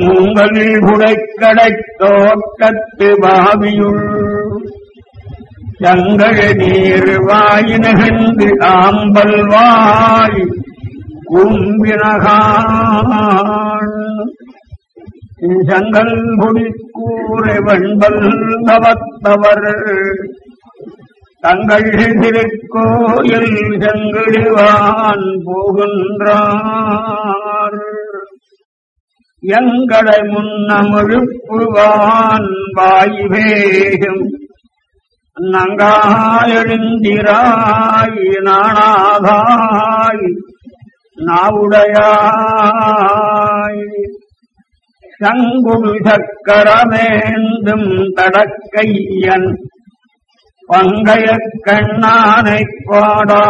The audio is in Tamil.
மூங்கல் புடைக்கடைத் தோட்டத்து பாவியுள். சங்கழ நீர் வாயினகந்து ஆம்பல் வாய் கும்பினகான். சங்கல் பொடிக்கூரை வெண்பல் தவத்தவர். தங்கள் திருக்கோயில் செங்கிடுவான் போகின்றான். எங்களை முன்னமுழுப்புவான் வாயுவேகம் நங்காயெழுந்திராய் நாணாதாய் நாவுடையாய். சங்குள் சக்கரமேந்தும் தடக்கையன் பங்கைய கண்ணானைப் பாடா